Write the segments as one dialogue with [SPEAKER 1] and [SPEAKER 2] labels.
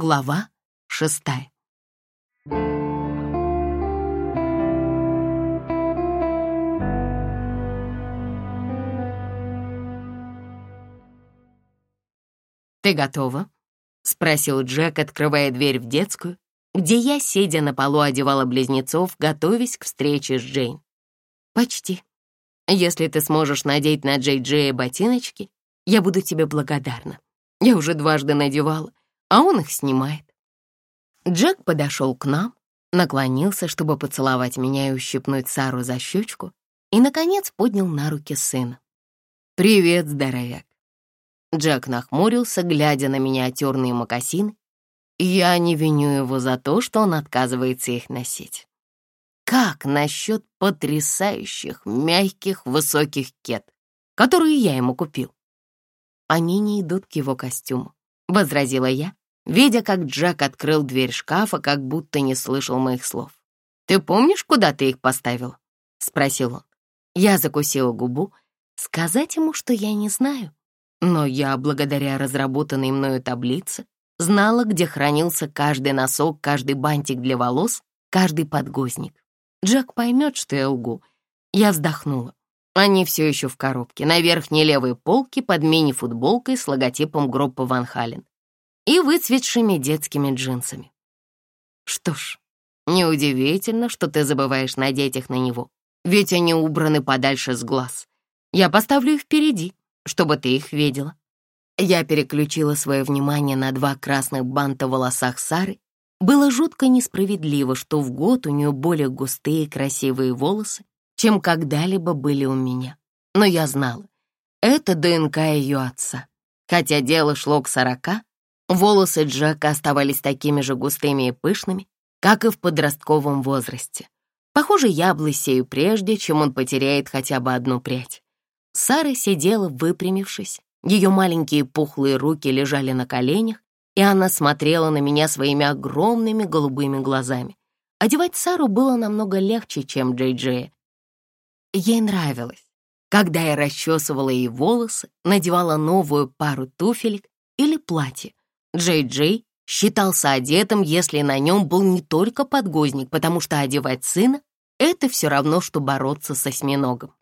[SPEAKER 1] Глава шестая. «Ты готова?» — спросил Джек, открывая дверь в детскую, где я, сидя на полу, одевала близнецов, готовясь к встрече с Джейн. «Почти. Если ты сможешь надеть на Джей Джея ботиночки, я буду тебе благодарна. Я уже дважды надевала, а он их снимает». Джек подошел к нам, наклонился, чтобы поцеловать меня и ущипнуть Сару за щечку, и, наконец, поднял на руки сына. «Привет, здоровяк. Джек нахмурился, глядя на миниатюрные мокасины. Я не виню его за то, что он отказывается их носить. Как насчет потрясающих, мягких, высоких кет, которые я ему купил? Они не идут к его костюму, — возразила я, видя, как Джек открыл дверь шкафа, как будто не слышал моих слов. «Ты помнишь, куда ты их поставил?» — спросил он. Я закусила губу. Сказать ему, что я не знаю. Но я, благодаря разработанной мною таблице, знала, где хранился каждый носок, каждый бантик для волос, каждый подгузник. Джек поймет, что я лгу. Я вздохнула. Они все еще в коробке, на верхней левой полке под мини-футболкой с логотипом группы Ван Хален и выцветшими детскими джинсами. Что ж, неудивительно, что ты забываешь надеть их на него, ведь они убраны подальше с глаз. Я поставлю их впереди, чтобы ты их видела. Я переключила свое внимание на два красных банта в волосах Сары. Было жутко несправедливо, что в год у нее более густые красивые волосы, чем когда-либо были у меня. Но я знала, это ДНК ее отца. Хотя дело шло к сорока, волосы Джека оставались такими же густыми и пышными, как и в подростковом возрасте. Похоже, я облысею прежде, чем он потеряет хотя бы одну прядь. Сара сидела, выпрямившись. Ее маленькие пухлые руки лежали на коленях, и она смотрела на меня своими огромными голубыми глазами. Одевать Сару было намного легче, чем Джей-Джея. Ей нравилось, когда я расчесывала ей волосы, надевала новую пару туфелек или платье. Джей-Джей считался одетым, если на нем был не только подгузник, потому что одевать сына — это все равно, что бороться с осьминогом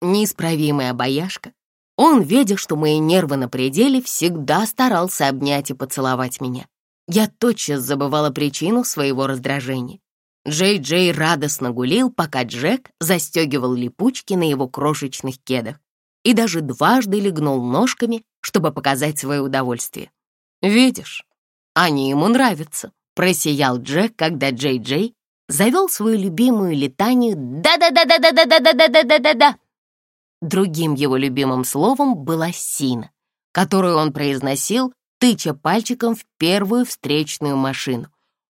[SPEAKER 1] неисправимый обаяшка, он, видя, что мои нервы на пределе, всегда старался обнять и поцеловать меня. Я тотчас забывала причину своего раздражения. Джей-Джей радостно гулил, пока Джек застегивал липучки на его крошечных кедах и даже дважды легнул ножками, чтобы показать свое удовольствие. «Видишь, они ему нравятся», — просиял Джек, когда Джей-Джей завел свою любимую летанию «да-да-да-да-да-да-да-да-да-да-да». Другим его любимым словом была «сина», которую он произносил, тыча пальчиком в первую встречную машину.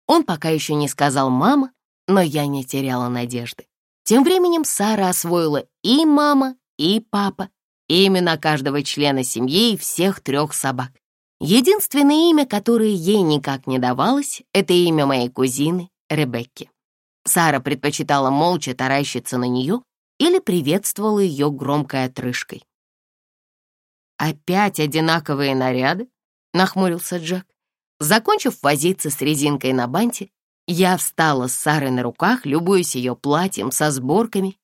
[SPEAKER 1] Он пока еще не сказал «мама», но я не теряла надежды. Тем временем Сара освоила и мама, и папа, и имена каждого члена семьи и всех трех собак. Единственное имя, которое ей никак не давалось, это имя моей кузины Ребекки. Сара предпочитала молча таращиться на нее, или приветствовала ее громкой отрыжкой. «Опять одинаковые наряды?» — нахмурился Джек. Закончив возиться с резинкой на банте, я встала с Сарой на руках, любуясь ее платьем со сборками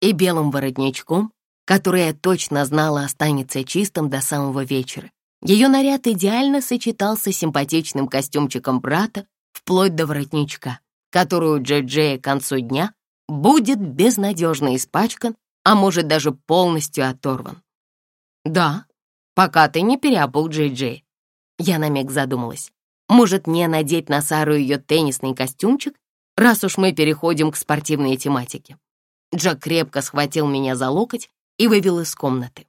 [SPEAKER 1] и белым воротничком, который я точно знала останется чистым до самого вечера. Ее наряд идеально сочетался с симпатичным костюмчиком брата вплоть до воротничка, который у Джей-Джея к концу дня будет безнадежно испачкан, а может даже полностью оторван. Да, пока ты не переобул Джей-Джей. Я на миг задумалась. Может, не надеть на Сару ее теннисный костюмчик, раз уж мы переходим к спортивной тематике. Джек крепко схватил меня за локоть и вывел из комнаты.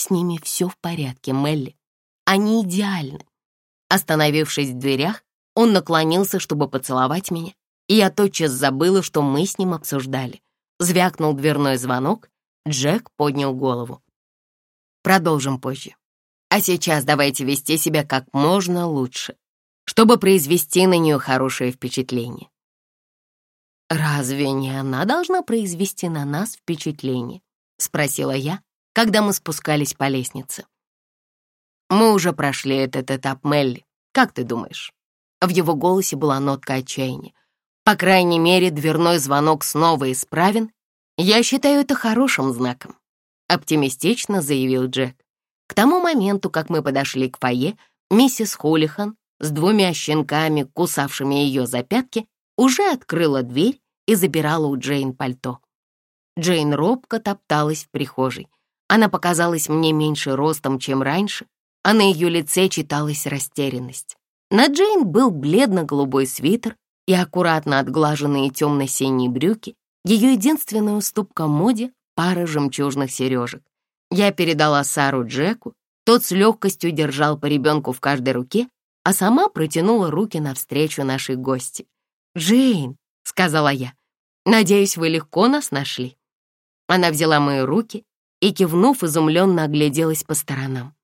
[SPEAKER 1] С ними все в порядке, Мелли. Они идеальны. Остановившись в дверях, он наклонился, чтобы поцеловать меня, и я тотчас забыла, что мы с ним обсуждали. Звякнул дверной звонок, Джек поднял голову. Продолжим позже. А сейчас давайте вести себя как можно лучше, чтобы произвести на нее хорошее впечатление. «Разве не она должна произвести на нас впечатление?» — спросила я, когда мы спускались по лестнице. «Мы уже прошли этот этап, Мелли», Как ты думаешь?» В его голосе была нотка отчаяния. «По крайней мере, дверной звонок снова исправен. Я считаю это хорошим знаком», — оптимистично заявил Джек. К тому моменту, как мы подошли к фойе, миссис Холлихан с двумя щенками, кусавшими ее за пятки, уже открыла дверь и забирала у Джейн пальто. Джейн робко топталась в прихожей. Она показалась мне меньше ростом, чем раньше, а на ее лице читалась растерянность. На Джейн был бледно-голубой свитер и аккуратно отглаженные темно-синие брюки, ее единственная уступка моде — пара жемчужных сережек. Я передала Сару Джеку, тот с легкостью держал по ребенку в каждой руке, а сама протянула руки навстречу нашей гости. «Джейн», — сказала я, — «надеюсь, вы легко нас нашли». Она взяла мои руки и, кивнув, изумленно огляделась по сторонам.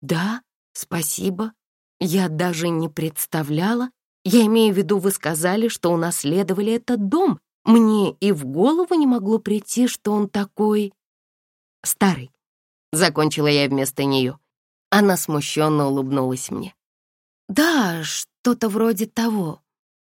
[SPEAKER 1] «Да, спасибо. Я даже не представляла. Я имею в виду, вы сказали, что унаследовали этот дом. Мне и в голову не могло прийти, что он такой...» старый», — закончила я вместо нее. Она смущенно улыбнулась мне. «Да, что-то вроде того».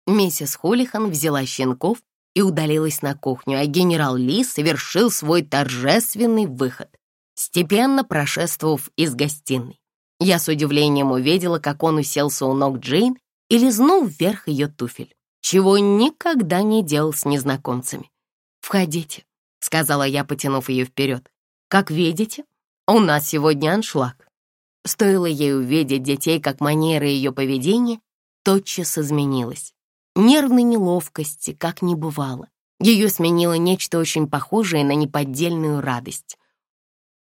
[SPEAKER 1] Миссис Холлихан взяла щенков и удалилась на кухню, а генерал Ли совершил свой торжественный выход, степенно прошествовав из гостиной. Я с удивлением увидела, как он уселся у ног Джейн и лизнул вверх ее туфель, чего никогда не делал с незнакомцами. «Входите», — сказала я, потянув ее вперед. Как видите, у нас сегодня аншлаг. Стоило ей увидеть детей, как манера ее поведения тотчас изменилась. Нервной неловкости, как не бывало. Ее сменило нечто очень похожее на неподдельную радость.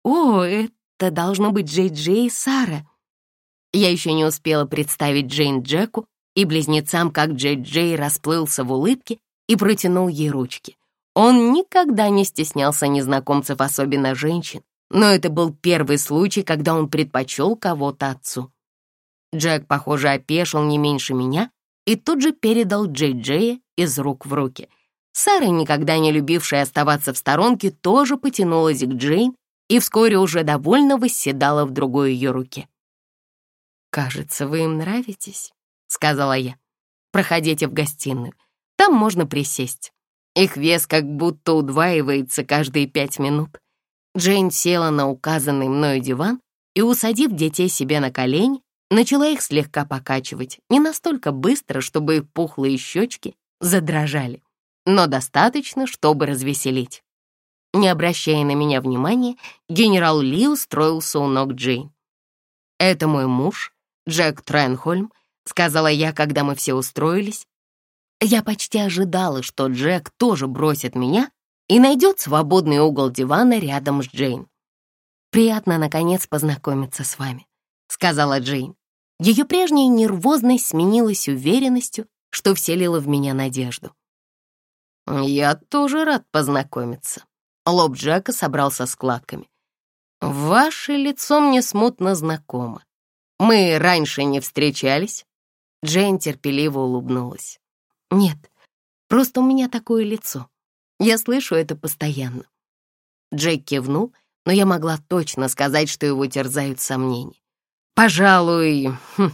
[SPEAKER 1] «О, это должно быть Джей-Джей и Сара!» Я еще не успела представить Джейн Джеку и близнецам, как Джей-Джей расплылся в улыбке и протянул ей ручки. Он никогда не стеснялся незнакомцев, особенно женщин, но это был первый случай, когда он предпочел кого-то отцу. Джек, похоже, опешил не меньше меня и тут же передал Джей-Джея из рук в руки. Сара, никогда не любившая оставаться в сторонке, тоже потянулась к Джейн и вскоре уже довольно восседала в другой ее руке. «Кажется, вы им нравитесь», — сказала я. «Проходите в гостиную, там можно присесть». Их вес как будто удваивается каждые пять минут. Джейн села на указанный мною диван и, усадив детей себе на колени, начала их слегка покачивать, не настолько быстро, чтобы их пухлые щечки задрожали, но достаточно, чтобы развеселить. Не обращая на меня внимания, генерал Ли устроился у ног Джейн. «Это мой муж, Джек Тренхольм», — сказала я, когда мы все устроились, я почти ожидала, что Джек тоже бросит меня и найдет свободный угол дивана рядом с Джейн. «Приятно, наконец, познакомиться с вами», — сказала Джейн. Ее прежняя нервозность сменилась уверенностью, что вселила в меня надежду. «Я тоже рад познакомиться». Лоб Джека собрался складками. «Ваше лицо мне смутно знакомо. Мы раньше не встречались?» Джейн терпеливо улыбнулась. Нет, просто у меня такое лицо. Я слышу это постоянно. Джейк кивнул, но я могла точно сказать, что его терзают сомнения. Пожалуй, хм.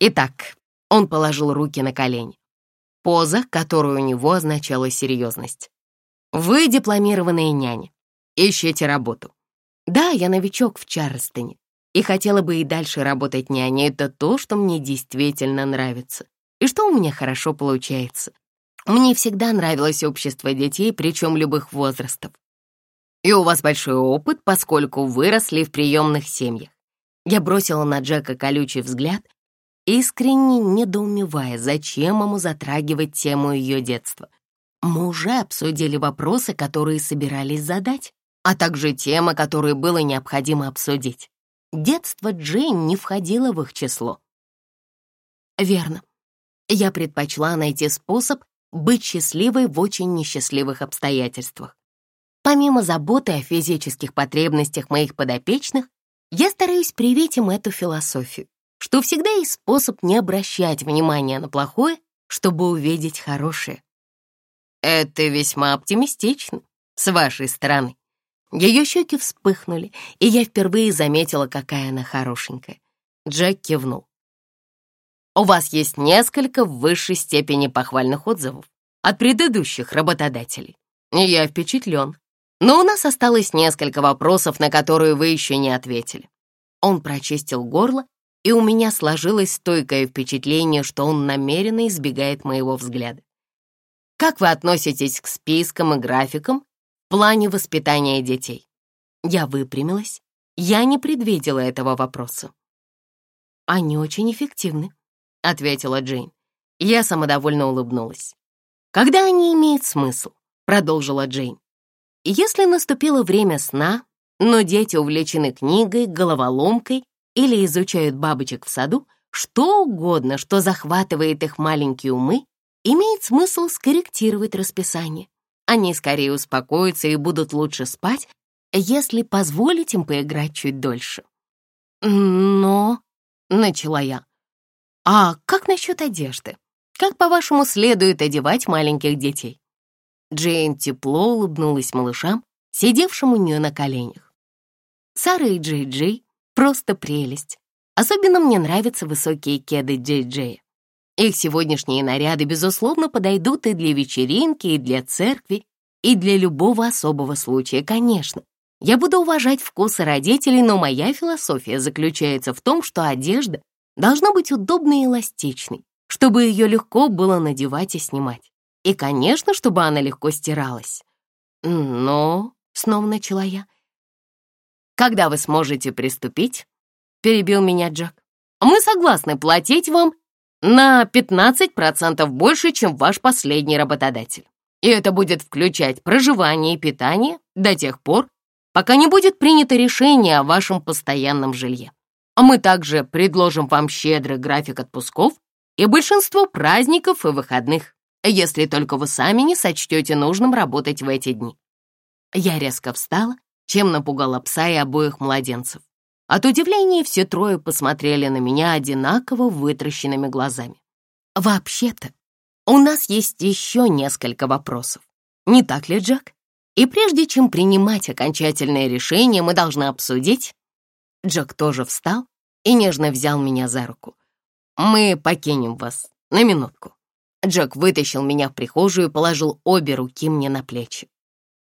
[SPEAKER 1] итак, он положил руки на колени. Поза, которую у него означала серьезность. Вы дипломированная няня. Ищете работу. Да, я новичок в Чарльстоне и хотела бы и дальше работать няней. Это то, что мне действительно нравится и что у меня хорошо получается. Мне всегда нравилось общество детей, причем любых возрастов. И у вас большой опыт, поскольку выросли в приемных семьях. Я бросила на Джека колючий взгляд, искренне недоумевая, зачем ему затрагивать тему ее детства. Мы уже обсудили вопросы, которые собирались задать, а также темы, которые было необходимо обсудить. Детство Джейн не входило в их число. Верно. Я предпочла найти способ быть счастливой в очень несчастливых обстоятельствах. Помимо заботы о физических потребностях моих подопечных, я стараюсь привить им эту философию, что всегда есть способ не обращать внимания на плохое, чтобы увидеть хорошее. Это весьма оптимистично с вашей стороны. Ее щеки вспыхнули, и я впервые заметила, какая она хорошенькая. Джек кивнул. У вас есть несколько в высшей степени похвальных отзывов от предыдущих работодателей. Я впечатлен. Но у нас осталось несколько вопросов, на которые вы еще не ответили. Он прочистил горло, и у меня сложилось стойкое впечатление, что он намеренно избегает моего взгляда. Как вы относитесь к спискам и графикам в плане воспитания детей? Я выпрямилась. Я не предвидела этого вопроса. Они очень эффективны, — ответила Джейн. Я самодовольно улыбнулась. «Когда они имеют смысл?» — продолжила Джейн. «Если наступило время сна, но дети увлечены книгой, головоломкой или изучают бабочек в саду, что угодно, что захватывает их маленькие умы, имеет смысл скорректировать расписание. Они скорее успокоятся и будут лучше спать, если позволить им поиграть чуть дольше. «Но...» — начала я. «А как насчет одежды? Как, по-вашему, следует одевать маленьких детей?» Джейн тепло улыбнулась малышам, сидевшим у нее на коленях. Сара и Джей-Джей — просто прелесть. Особенно мне нравятся высокие кеды Джей-Джея. Их сегодняшние наряды, безусловно, подойдут и для вечеринки, и для церкви, и для любого особого случая, конечно. Я буду уважать вкусы родителей, но моя философия заключается в том, что одежда должна быть удобной и эластичной, чтобы ее легко было надевать и снимать. И, конечно, чтобы она легко стиралась. Но, снова начала я, когда вы сможете приступить, перебил меня Джек, мы согласны платить вам на 15% больше, чем ваш последний работодатель. И это будет включать проживание и питание до тех пор, пока не будет принято решение о вашем постоянном жилье. А мы также предложим вам щедрый график отпусков и большинство праздников и выходных, если только вы сами не сочтете нужным работать в эти дни. Я резко встала, чем напугала пса и обоих младенцев. От удивления все трое посмотрели на меня одинаково вытращенными глазами. Вообще-то, у нас есть еще несколько вопросов. Не так ли, Джек? И прежде чем принимать окончательное решение, мы должны обсудить, Джек тоже встал и нежно взял меня за руку. «Мы покинем вас на минутку». Джек вытащил меня в прихожую и положил обе руки мне на плечи.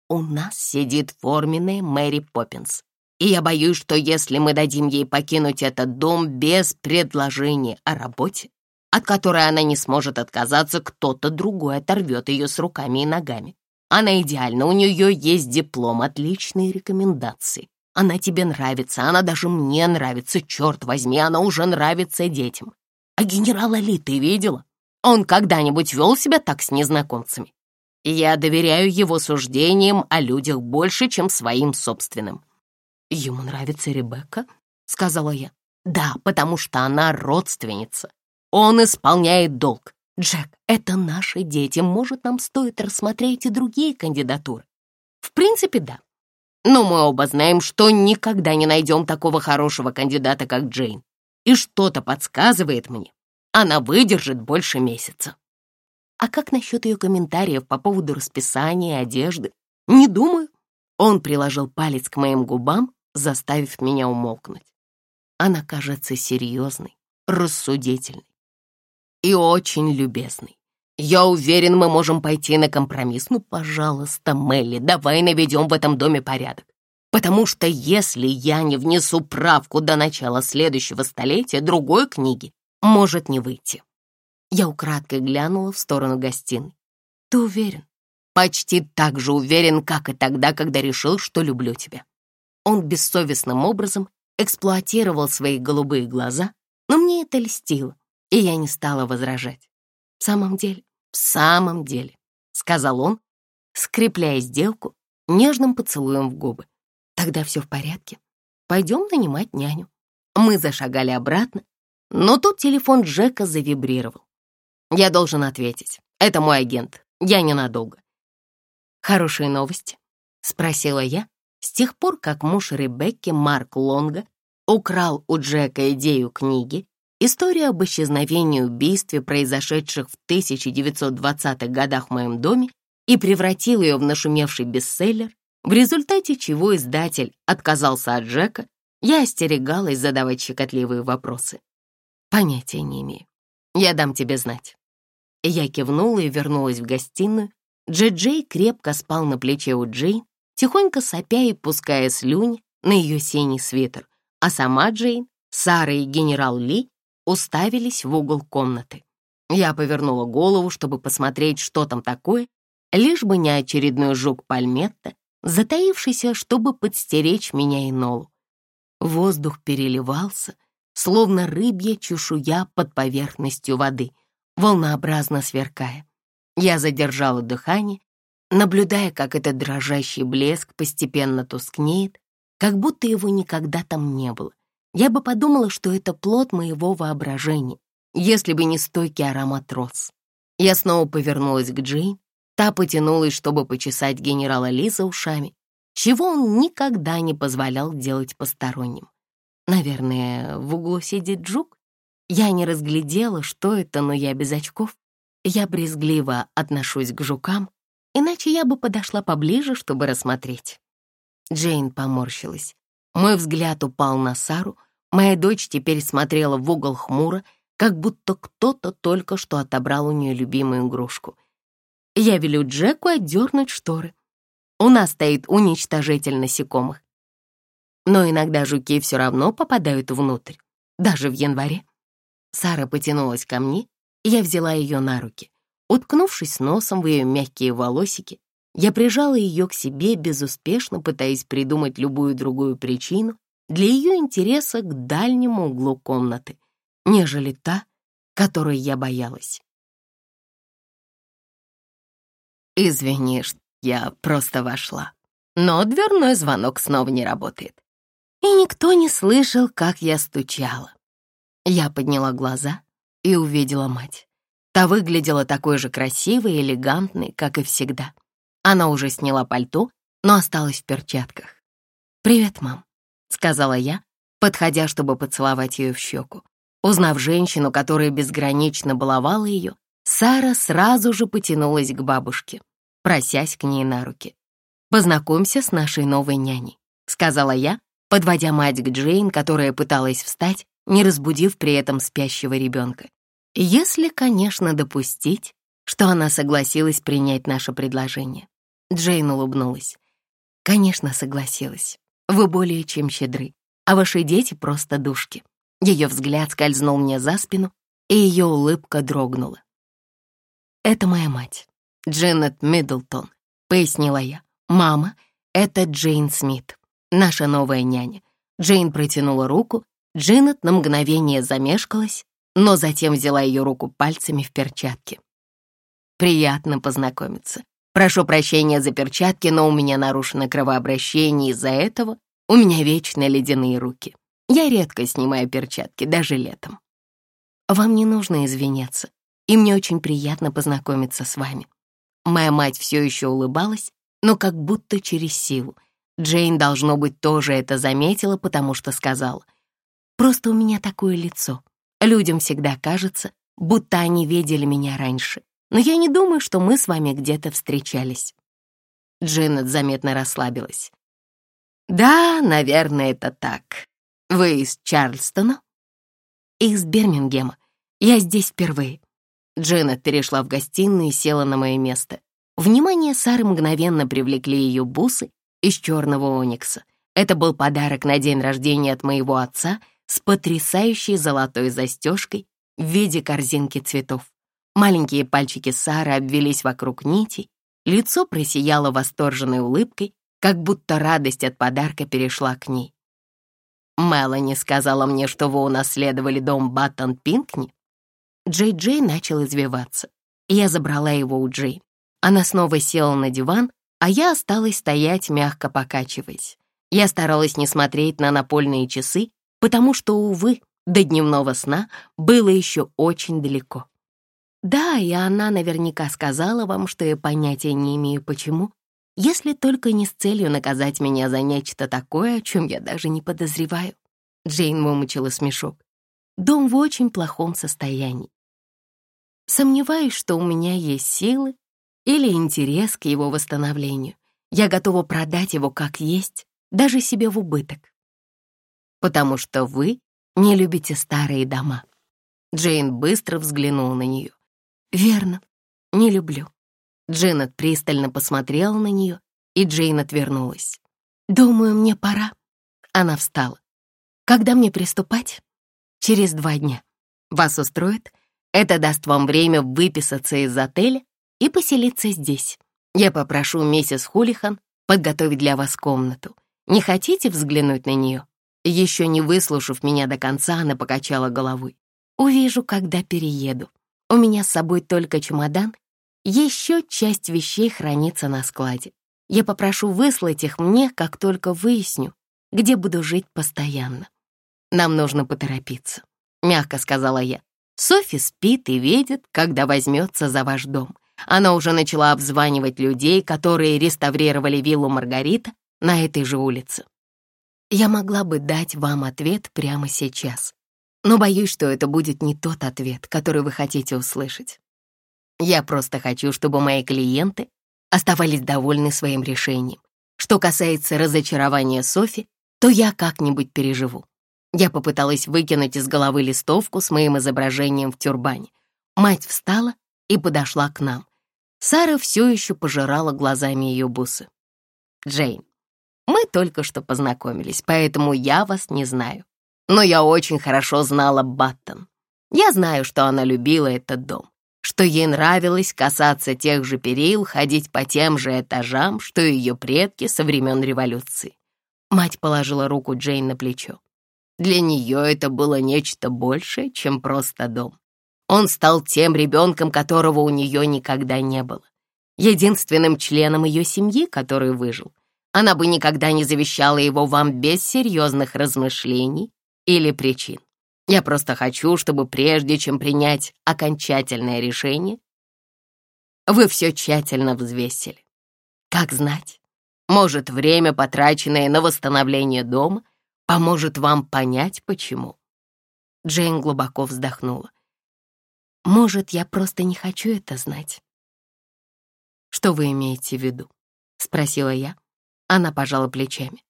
[SPEAKER 1] «У нас сидит форменная Мэри Поппинс, и я боюсь, что если мы дадим ей покинуть этот дом без предложения о работе, от которой она не сможет отказаться, кто-то другой оторвет ее с руками и ногами. Она идеальна, у нее есть диплом, отличные рекомендации. Она тебе нравится, она даже мне нравится, черт возьми, она уже нравится детям. А генерала Ли ты видела? Он когда-нибудь вел себя так с незнакомцами? Я доверяю его суждениям о людях больше, чем своим собственным. Ему нравится Ребекка, сказала я. Да, потому что она родственница. Он исполняет долг. Джек, это наши дети. Может, нам стоит рассмотреть и другие кандидатуры? В принципе, да. Но мы оба знаем, что никогда не найдем такого хорошего кандидата, как Джейн. И что-то подсказывает мне, она выдержит больше месяца. А как насчет ее комментариев по поводу расписания и одежды? Не думаю. Он приложил палец к моим губам, заставив меня умолкнуть. Она кажется серьезной, рассудительной и очень любезной. «Я уверен, мы можем пойти на компромисс. Ну, пожалуйста, Мелли, давай наведем в этом доме порядок. Потому что если я не внесу правку до начала следующего столетия, другой книги может не выйти». Я украдкой глянула в сторону гостиной. «Ты уверен?» «Почти так же уверен, как и тогда, когда решил, что люблю тебя». Он бессовестным образом эксплуатировал свои голубые глаза, но мне это льстило, и я не стала возражать. «В самом деле, в самом деле», — сказал он, скрепляя сделку нежным поцелуем в губы. «Тогда все в порядке. Пойдем нанимать няню». Мы зашагали обратно, но тут телефон Джека завибрировал. «Я должен ответить. Это мой агент. Я ненадолго». «Хорошие новости?» — спросила я. С тех пор, как муж Ребекки, Марк Лонга, украл у Джека идею книги, История об исчезновении убийстве, произошедших в 1920-х годах в моем доме, и превратил ее в нашумевший бестселлер, в результате чего издатель отказался от Джека, я остерегалась задавать щекотливые вопросы. Понятия не имею. Я дам тебе знать». Я кивнула и вернулась в гостиную. Джей-Джей крепко спал на плече у Джейн, тихонько сопя и пуская слюни на ее синий свитер, а сама Джейн, Сара и генерал Ли уставились в угол комнаты. Я повернула голову, чтобы посмотреть, что там такое, лишь бы не очередной жук Пальметта, затаившийся, чтобы подстеречь меня и Нолу. Воздух переливался, словно рыбья чешуя под поверхностью воды, волнообразно сверкая. Я задержала дыхание, наблюдая, как этот дрожащий блеск постепенно тускнеет, как будто его никогда там не было. Я бы подумала, что это плод моего воображения, если бы не стойкий аромат роз. Я снова повернулась к Джейн, та потянулась, чтобы почесать генерала Ли за ушами, чего он никогда не позволял делать посторонним. Наверное, в углу сидит жук? Я не разглядела, что это, но я без очков. Я брезгливо отношусь к жукам, иначе я бы подошла поближе, чтобы рассмотреть. Джейн поморщилась. Мой взгляд упал на Сару. Моя дочь теперь смотрела в угол хмуро, как будто кто-то только что отобрал у нее любимую игрушку. Я велю Джеку отдернуть шторы. У нас стоит уничтожитель насекомых. Но иногда жуки все равно попадают внутрь, даже в январе. Сара потянулась ко мне, я взяла ее на руки. Уткнувшись носом в ее мягкие волосики, я прижала ее к себе, безуспешно пытаясь придумать любую другую причину для ее интереса к дальнему углу комнаты, нежели та, которой я боялась. «Извини, я просто вошла, но дверной звонок снова не работает и никто не слышал, как я стучала. Я подняла глаза и увидела мать. Та выглядела такой же красивой и элегантной, как и всегда. Она уже сняла пальто, но осталась в перчатках. «Привет, мам», — сказала я, подходя, чтобы поцеловать ее в щеку. Узнав женщину, которая безгранично баловала ее, Сара сразу же потянулась к бабушке, просясь к ней на руки. «Познакомься с нашей новой няней», — сказала я, подводя мать к Джейн, которая пыталась встать, не разбудив при этом спящего ребенка. Если, конечно, допустить, что она согласилась принять наше предложение. Джейн улыбнулась. «Конечно, согласилась. Вы более чем щедры, а ваши дети просто душки». Ее взгляд скользнул мне за спину, и ее улыбка дрогнула. «Это моя мать, Дженнет Миддлтон», — пояснила я. «Мама — это Джейн Смит» наша новая няня. Джейн протянула руку, Джинет на мгновение замешкалась, но затем взяла ее руку пальцами в перчатке. «Приятно познакомиться. Прошу прощения за перчатки, но у меня нарушено кровообращение, из-за этого у меня вечно ледяные руки. Я редко снимаю перчатки, даже летом. Вам не нужно извиняться, и мне очень приятно познакомиться с вами». Моя мать все еще улыбалась, но как будто через силу, Джейн, должно быть, тоже это заметила, потому что сказала. «Просто у меня такое лицо. Людям всегда кажется, будто они видели меня раньше. Но я не думаю, что мы с вами где-то встречались». Дженнет заметно расслабилась. «Да, наверное, это так. Вы из Чарльстона?» «Из Бирмингема. Я здесь впервые». Дженнет перешла в гостиную и села на мое место. Внимание Сары мгновенно привлекли ее бусы из черного оникса. Это был подарок на день рождения от моего отца с потрясающей золотой застежкой в виде корзинки цветов. Маленькие пальчики Сары обвелись вокруг нитей, лицо просияло восторженной улыбкой, как будто радость от подарка перешла к ней. «Мелани сказала мне, что вы унаследовали дом Баттон Пинкни?» Джей-Джей начал извиваться. Я забрала его у Джей. Она снова села на диван, а я осталась стоять, мягко покачиваясь. Я старалась не смотреть на напольные часы, потому что, увы, до дневного сна было еще очень далеко. Да, и она наверняка сказала вам, что я понятия не имею почему, если только не с целью наказать меня за нечто такое, о чем я даже не подозреваю. Джейн вымучила смешок. Дом в очень плохом состоянии. Сомневаюсь, что у меня есть силы или интерес к его восстановлению. Я готова продать его как есть, даже себе в убыток. Потому что вы не любите старые дома. Джейн быстро взглянула на нее. «Верно, не люблю». Дженнет пристально посмотрела на нее, и Джейн отвернулась. «Думаю, мне пора». Она встала. «Когда мне приступать?» «Через два дня. Вас устроит? Это даст вам время выписаться из отеля и поселиться здесь. Я попрошу миссис Хулихан подготовить для вас комнату. Не хотите взглянуть на нее?» Еще не выслушав меня до конца, она покачала головой. «Увижу, когда перееду. У меня с собой только чемодан. Еще часть вещей хранится на складе. Я попрошу выслать их мне, как только выясню, где буду жить постоянно. Нам нужно поторопиться», — мягко сказала я. «Софи спит и видит, когда возьмется за ваш дом. Она уже начала обзванивать людей, которые реставрировали виллу Маргарита на этой же улице. Я могла бы дать вам ответ прямо сейчас, но боюсь, что это будет не тот ответ, который вы хотите услышать. Я просто хочу, чтобы мои клиенты оставались довольны своим решением. Что касается разочарования Софи, то я как-нибудь переживу. Я попыталась выкинуть из головы листовку с моим изображением в тюрбане. Мать встала и подошла к нам. Сара все еще пожирала глазами ее бусы. «Джейн, мы только что познакомились, поэтому я вас не знаю. Но я очень хорошо знала Баттон. Я знаю, что она любила этот дом, что ей нравилось касаться тех же перил, ходить по тем же этажам, что ее предки со времен революции. Мать положила руку Джейн на плечо. Для нее это было нечто большее, чем просто дом. Он стал тем ребенком, которого у нее никогда не было. Единственным членом ее семьи, который выжил. Она бы никогда не завещала его вам без серьезных размышлений или причин. Я просто хочу, чтобы прежде чем принять окончательное решение, вы все тщательно взвесили. Как знать, может, время, потраченное на восстановление дома, поможет вам понять, почему. Джейн глубоко вздохнула. Может, я просто не хочу это знать. Что вы имеете в виду? Спросила я. Она пожала плечами.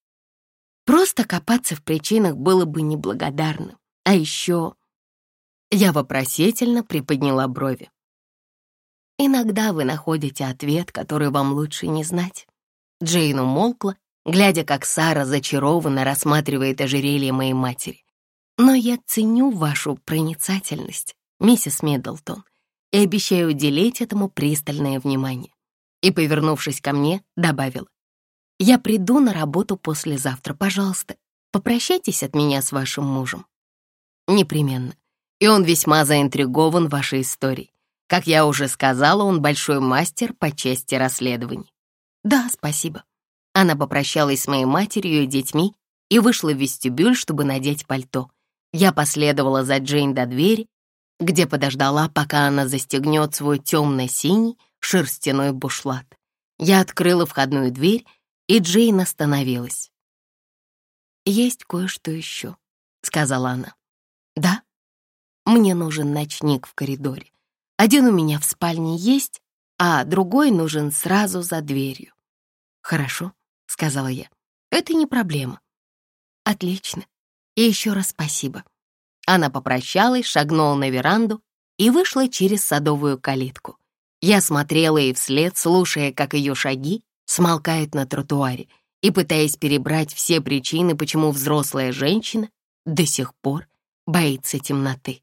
[SPEAKER 1] Просто копаться в причинах было бы неблагодарным. А еще... Я вопросительно приподняла брови. Иногда вы находите ответ, который вам лучше не знать. Джейн умолкла, глядя, как Сара зачарованно рассматривает ожерелье моей матери. Но я ценю вашу проницательность миссис Миддлтон, и обещаю уделить этому пристальное внимание». И, повернувшись ко мне, добавил, «Я приду на работу послезавтра, пожалуйста, попрощайтесь от меня с вашим мужем». «Непременно. И он весьма заинтригован вашей историей. Как я уже сказала, он большой мастер по части расследований». «Да, спасибо». Она попрощалась с моей матерью и детьми и вышла в вестибюль, чтобы надеть пальто. Я последовала за Джейн до двери, где подождала, пока она застегнет свой темно-синий шерстяной бушлат. Я открыла входную дверь, и Джейн остановилась. «Есть кое-что еще», — сказала она. «Да? Мне нужен ночник в коридоре. Один у меня в спальне есть, а другой нужен сразу за дверью». «Хорошо», — сказала я. «Это не проблема». «Отлично. И еще раз спасибо». Она попрощалась, шагнула на веранду и вышла через садовую калитку. Я смотрела ей вслед, слушая, как ее шаги смолкают на тротуаре и пытаясь перебрать все причины, почему взрослая женщина до сих пор боится темноты.